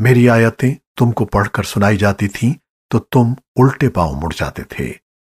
मेरी आयतें तुमको पढ़कर सुनाई जाती थीं तो तुम उल्टे पाँव मुड़ जाते थे।